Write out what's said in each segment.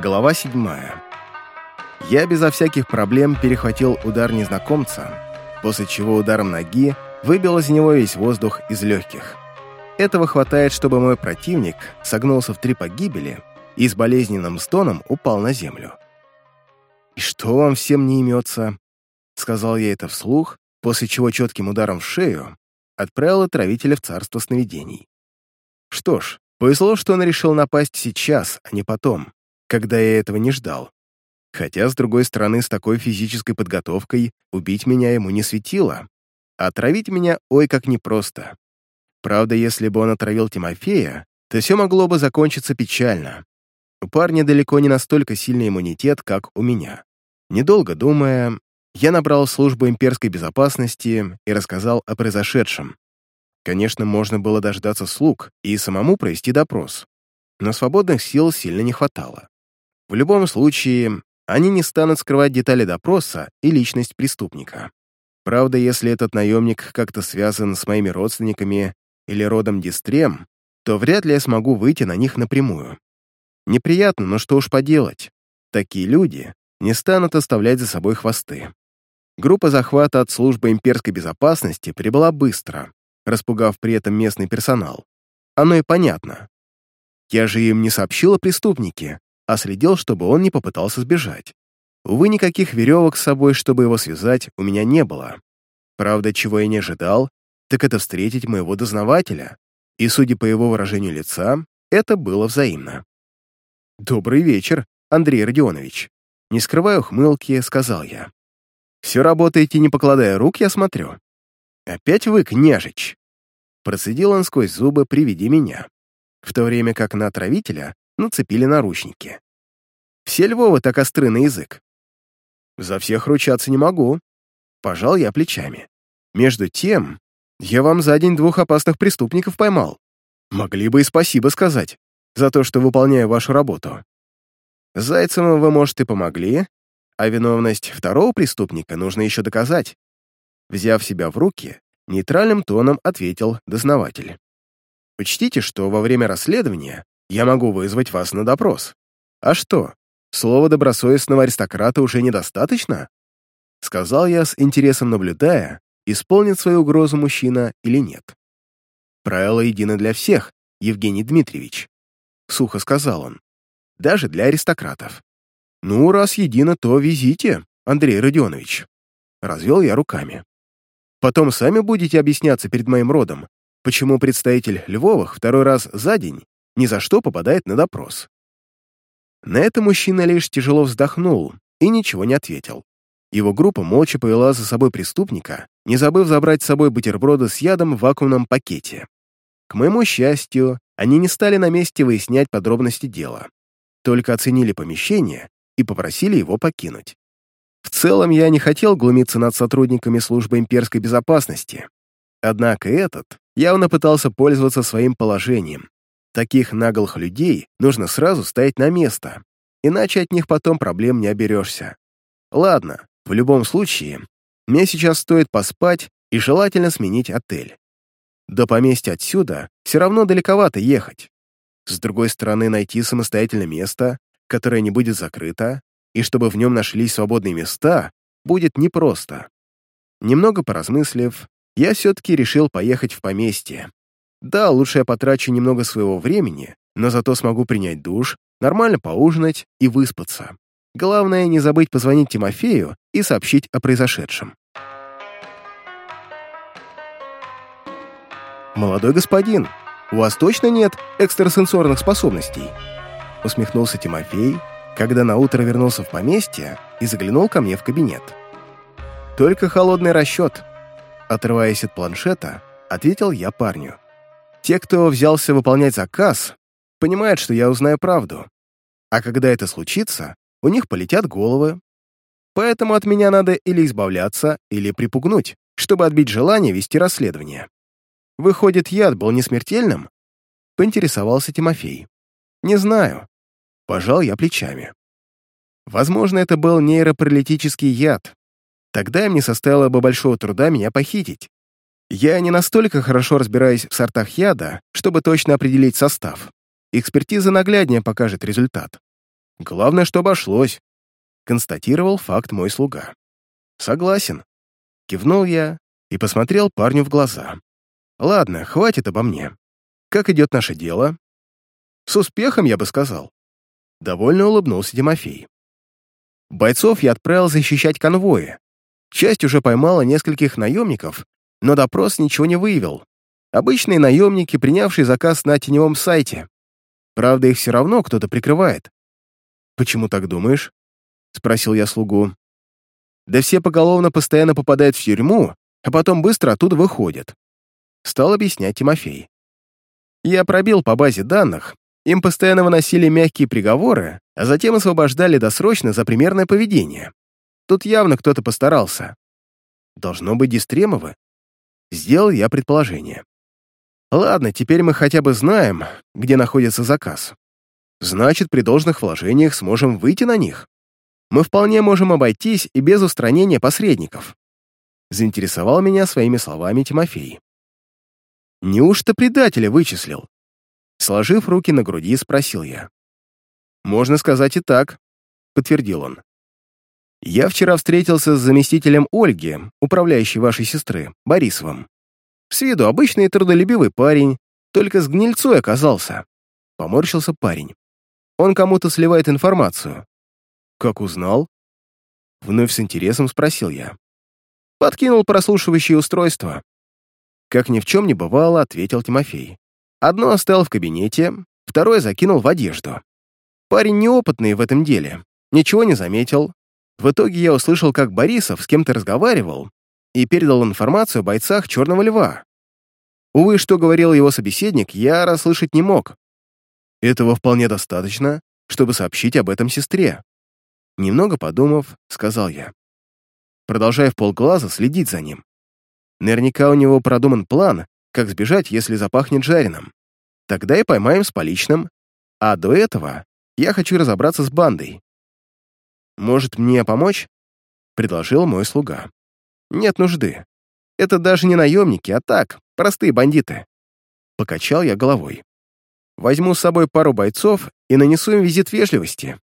Глава седьмая. Я безо всяких проблем перехватил удар незнакомца, после чего ударом ноги выбил из него весь воздух из легких. Этого хватает, чтобы мой противник согнулся в три погибели и с болезненным стоном упал на землю. «И что вам всем не имется?» — сказал я это вслух, после чего четким ударом в шею отправил отравителя в царство сновидений. Что ж, повезло, что он решил напасть сейчас, а не потом, когда я этого не ждал. Хотя, с другой стороны, с такой физической подготовкой убить меня ему не светило, а отравить меня ой как непросто. Правда, если бы он отравил Тимофея, то все могло бы закончиться печально. У парня далеко не настолько сильный иммунитет, как у меня. Недолго думая, я набрал службу имперской безопасности и рассказал о произошедшем. Конечно, можно было дождаться слуг и самому провести допрос, но свободных сил сильно не хватало. В любом случае, они не станут скрывать детали допроса и личность преступника. Правда, если этот наемник как-то связан с моими родственниками или родом Дистрем, то вряд ли я смогу выйти на них напрямую. Неприятно, но что уж поделать. Такие люди не станут оставлять за собой хвосты. Группа захвата от службы имперской безопасности прибыла быстро, распугав при этом местный персонал. Оно и понятно. Я же им не сообщил о преступнике, а следил, чтобы он не попытался сбежать. Увы, никаких веревок с собой, чтобы его связать, у меня не было. Правда, чего я не ожидал, так это встретить моего дознавателя, и, судя по его выражению лица, это было взаимно. «Добрый вечер, Андрей Родионович», не скрывая ухмылки, сказал я. «Все работаете, не покладая рук, я смотрю. Опять вы, княжич!» Процедил он сквозь зубы при виде меня, в то время как на отравителя нацепили наручники. Все Львовы так остры на язык. За всех ручаться не могу. Пожал я плечами. Между тем, я вам за день двух опасных преступников поймал. Могли бы и спасибо сказать за то, что выполняю вашу работу. Зайцевым вы, может, и помогли, а виновность второго преступника нужно еще доказать. Взяв себя в руки, нейтральным тоном ответил дознаватель. Учтите, что во время расследования я могу вызвать вас на допрос. А что, слова добросовестного аристократа уже недостаточно? Сказал я с интересом наблюдая, исполнит свою угрозу мужчина или нет. Правила едины для всех, Евгений Дмитриевич. Сухо сказал он. Даже для аристократов. Ну, раз едино, то везите, Андрей Родионович. Развел я руками. Потом сами будете объясняться перед моим родом, почему представитель Львовых второй раз за день ни за что попадает на допрос. На это мужчина лишь тяжело вздохнул и ничего не ответил. Его группа молча повела за собой преступника, не забыв забрать с собой бутерброды с ядом в вакуумном пакете. К моему счастью, они не стали на месте выяснять подробности дела, только оценили помещение и попросили его покинуть. В целом, я не хотел глумиться над сотрудниками службы имперской безопасности. Однако этот явно пытался пользоваться своим положением, Таких наглых людей нужно сразу ставить на место, иначе от них потом проблем не оберешься. Ладно, в любом случае, мне сейчас стоит поспать и желательно сменить отель. До поместья отсюда все равно далековато ехать. С другой стороны, найти самостоятельное место, которое не будет закрыто, и чтобы в нем нашлись свободные места, будет непросто. Немного поразмыслив, я все-таки решил поехать в поместье. Да, лучше я потрачу немного своего времени, но зато смогу принять душ, нормально поужинать и выспаться. Главное, не забыть позвонить Тимофею и сообщить о произошедшем. «Молодой господин, у вас точно нет экстрасенсорных способностей?» Усмехнулся Тимофей, когда наутро вернулся в поместье и заглянул ко мне в кабинет. «Только холодный расчет», — отрываясь от планшета, ответил я парню. Те, кто взялся выполнять заказ, понимают, что я узнаю правду. А когда это случится, у них полетят головы. Поэтому от меня надо или избавляться, или припугнуть, чтобы отбить желание вести расследование. Выходит, яд был не смертельным? Поинтересовался Тимофей. Не знаю. Пожал я плечами. Возможно, это был нейропаралитический яд. Тогда им не составило бы большого труда меня похитить. Я не настолько хорошо разбираюсь в сортах яда, чтобы точно определить состав. Экспертиза нагляднее покажет результат. Главное, что обошлось. Констатировал факт мой слуга. Согласен. Кивнул я и посмотрел парню в глаза. Ладно, хватит обо мне. Как идет наше дело? С успехом, я бы сказал. Довольно улыбнулся Тимофей. Бойцов я отправил защищать конвои. Часть уже поймала нескольких наемников, но допрос ничего не выявил. Обычные наемники, принявшие заказ на теневом сайте. Правда, их все равно кто-то прикрывает. «Почему так думаешь?» — спросил я слугу. «Да все поголовно постоянно попадают в тюрьму, а потом быстро оттуда выходят», — стал объяснять Тимофей. Я пробил по базе данных, им постоянно выносили мягкие приговоры, а затем освобождали досрочно за примерное поведение. Тут явно кто-то постарался. Должно быть Дистремовы. Сделал я предположение. Ладно, теперь мы хотя бы знаем, где находится заказ. Значит, при должных вложениях сможем выйти на них. Мы вполне можем обойтись и без устранения посредников. Заинтересовал меня своими словами Тимофей. Неужто предателя вычислил? Сложив руки на груди, спросил я. «Можно сказать и так», — подтвердил он. «Я вчера встретился с заместителем Ольги, управляющей вашей сестры, Борисовым. С виду обычный трудолюбивый парень, только с гнильцой оказался. Поморщился парень. Он кому-то сливает информацию. Как узнал? Вновь с интересом спросил я. Подкинул прослушивающее устройство. Как ни в чем не бывало, ответил Тимофей. Одно оставил в кабинете, второе закинул в одежду. Парень неопытный в этом деле, ничего не заметил. В итоге я услышал, как Борисов с кем-то разговаривал, и передал информацию о бойцах Черного Льва. Увы, что говорил его собеседник, я расслышать не мог. Этого вполне достаточно, чтобы сообщить об этом сестре. Немного подумав, сказал я. Продолжая в полглаза следить за ним. Наверняка у него продуман план, как сбежать, если запахнет жареным. Тогда и поймаем с поличным. А до этого я хочу разобраться с бандой. «Может, мне помочь?» — предложил мой слуга. Нет нужды. Это даже не наемники, а так, простые бандиты. Покачал я головой. Возьму с собой пару бойцов и нанесу им визит вежливости.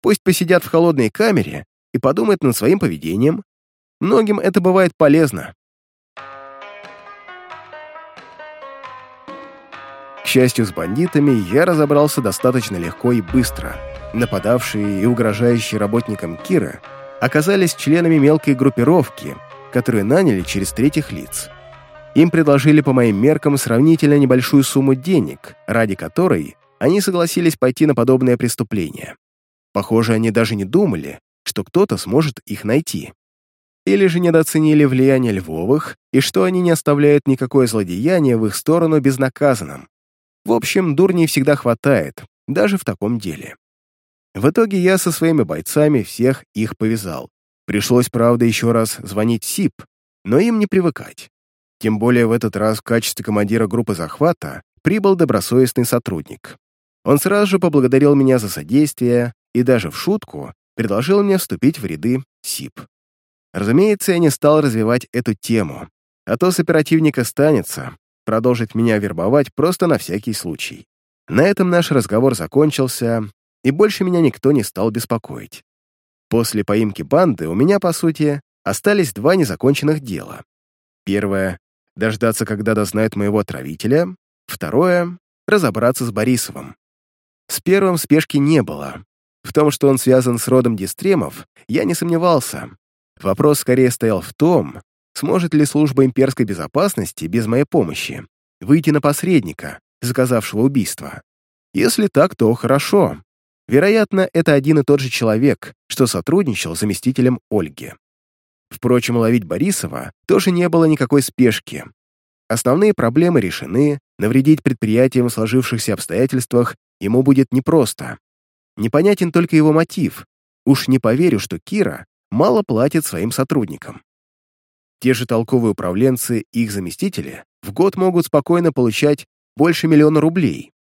Пусть посидят в холодной камере и подумают над своим поведением. Многим это бывает полезно. К счастью, с бандитами я разобрался достаточно легко и быстро. Нападавшие и угрожающие работникам Кира оказались членами мелкой группировки — которые наняли через третьих лиц. Им предложили по моим меркам сравнительно небольшую сумму денег, ради которой они согласились пойти на подобное преступление. Похоже, они даже не думали, что кто-то сможет их найти. Или же недооценили влияние Львовых и что они не оставляют никакое злодеяние в их сторону безнаказанным. В общем, дурней всегда хватает, даже в таком деле. В итоге я со своими бойцами всех их повязал, Пришлось, правда, еще раз звонить СИП, но им не привыкать. Тем более в этот раз в качестве командира группы захвата прибыл добросовестный сотрудник. Он сразу же поблагодарил меня за содействие и даже в шутку предложил мне вступить в ряды СИП. Разумеется, я не стал развивать эту тему, а то с оперативника станется продолжить меня вербовать просто на всякий случай. На этом наш разговор закончился, и больше меня никто не стал беспокоить. После поимки банды у меня, по сути, остались два незаконченных дела. Первое — дождаться, когда дознают моего отравителя. Второе — разобраться с Борисовым. С первым спешки не было. В том, что он связан с родом Дистремов, я не сомневался. Вопрос скорее стоял в том, сможет ли служба имперской безопасности без моей помощи выйти на посредника, заказавшего убийство. Если так, то хорошо. Вероятно, это один и тот же человек, что сотрудничал с заместителем Ольги. Впрочем, ловить Борисова тоже не было никакой спешки. Основные проблемы решены, навредить предприятиям в сложившихся обстоятельствах ему будет непросто. Непонятен только его мотив. Уж не поверю, что Кира мало платит своим сотрудникам. Те же толковые управленцы и их заместители в год могут спокойно получать больше миллиона рублей.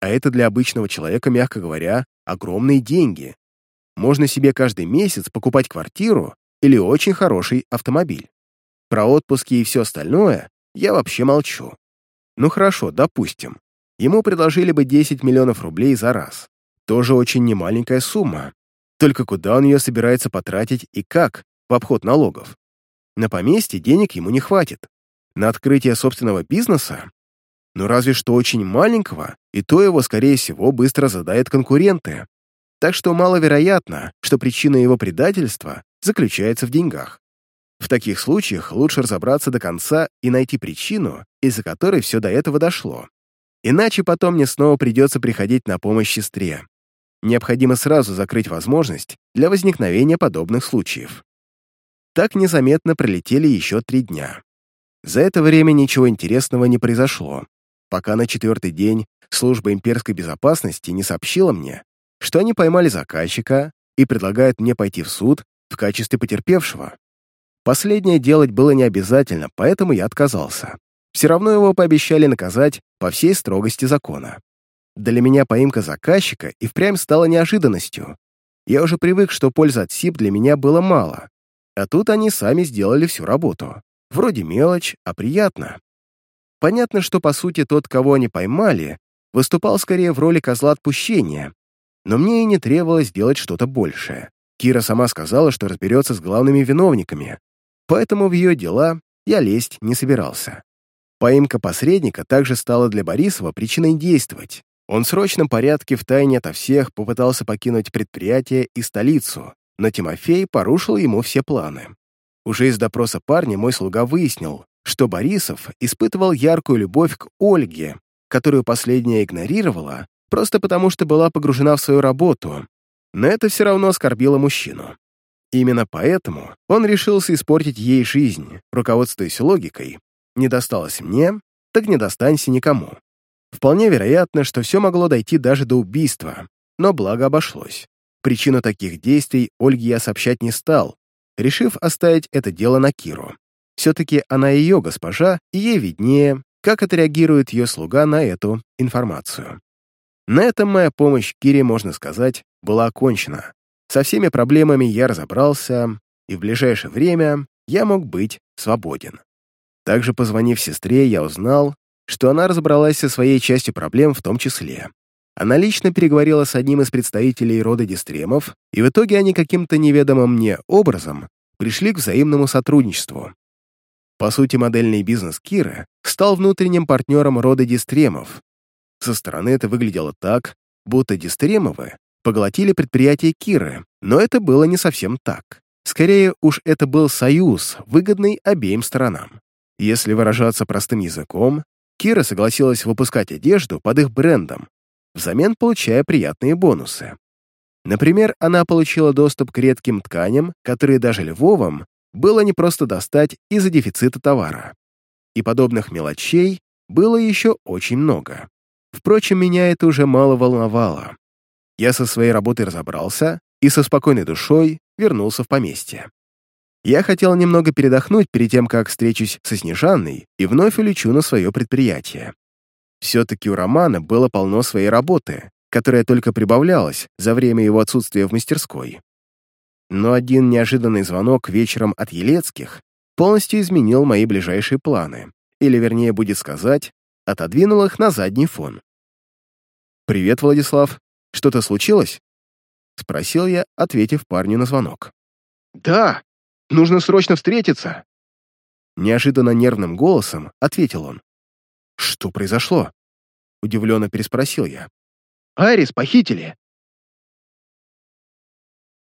А это для обычного человека, мягко говоря, огромные деньги. Можно себе каждый месяц покупать квартиру или очень хороший автомобиль. Про отпуски и все остальное я вообще молчу. Ну хорошо, допустим. Ему предложили бы 10 миллионов рублей за раз. тоже очень немаленькая сумма. Только куда он ее собирается потратить и как в обход налогов? На поместье денег ему не хватит. На открытие собственного бизнеса? Ну разве что очень маленького, и то его, скорее всего, быстро задают конкуренты. Так что маловероятно, что причина его предательства заключается в деньгах. В таких случаях лучше разобраться до конца и найти причину, из-за которой все до этого дошло. Иначе потом мне снова придется приходить на помощь сестре. Необходимо сразу закрыть возможность для возникновения подобных случаев. Так незаметно пролетели еще три дня. За это время ничего интересного не произошло, пока на четвертый день служба имперской безопасности не сообщила мне, что они поймали заказчика и предлагают мне пойти в суд в качестве потерпевшего. Последнее делать было не обязательно, поэтому я отказался. Все равно его пообещали наказать по всей строгости закона. Для меня поимка заказчика и впрямь стала неожиданностью. Я уже привык, что пользы от СИП для меня было мало. А тут они сами сделали всю работу. Вроде мелочь, а приятно. Понятно, что, по сути, тот, кого они поймали, выступал скорее в роли козла отпущения, но мне и не требовалось делать что-то большее. Кира сама сказала, что разберется с главными виновниками, поэтому в ее дела я лезть не собирался. Поимка посредника также стала для Борисова причиной действовать. Он в срочном порядке втайне ото всех попытался покинуть предприятие и столицу, но Тимофей порушил ему все планы. Уже из допроса парня мой слуга выяснил, что Борисов испытывал яркую любовь к Ольге, которую последняя игнорировала, просто потому что была погружена в свою работу, но это все равно оскорбило мужчину. Именно поэтому он решился испортить ей жизнь, руководствуясь логикой не досталось мне, так не достанься никому. Вполне вероятно, что все могло дойти даже до убийства, но благо обошлось. Причину таких действий Ольге я сообщать не стал, решив оставить это дело на Киру. Все-таки она ее госпожа, и ей виднее, как отреагирует ее слуга на эту информацию. На этом моя помощь Кире, можно сказать, была окончена. Со всеми проблемами я разобрался, и в ближайшее время я мог быть свободен. Также, позвонив сестре, я узнал, что она разобралась со своей частью проблем в том числе. Она лично переговорила с одним из представителей рода Дистремов, и в итоге они каким-то неведомым мне образом пришли к взаимному сотрудничеству. По сути, модельный бизнес Киры стал внутренним партнером рода Дистремов. Со стороны это выглядело так, будто Дистремовы поглотили предприятие Киры, но это было не совсем так. Скорее уж это был союз, выгодный обеим сторонам. Если выражаться простым языком, Кира согласилась выпускать одежду под их брендом, взамен получая приятные бонусы. Например, она получила доступ к редким тканям, которые даже Львовым было не просто достать из-за дефицита товара. И подобных мелочей было еще очень много. Впрочем, меня это уже мало волновало. Я со своей работой разобрался и со спокойной душой вернулся в поместье. Я хотел немного передохнуть перед тем, как встречусь со Снежанной и вновь улечу на свое предприятие. Все-таки у Романа было полно своей работы, которая только прибавлялась за время его отсутствия в мастерской. Но один неожиданный звонок вечером от Елецких полностью изменил мои ближайшие планы, или, вернее, будет сказать, отодвинул их на задний фон. «Привет, Владислав. Что-то случилось?» — спросил я, ответив парню на звонок. «Да, Нужно срочно встретиться!» Неожиданно нервным голосом ответил он. «Что произошло?» Удивленно переспросил я. «Айрис похитили.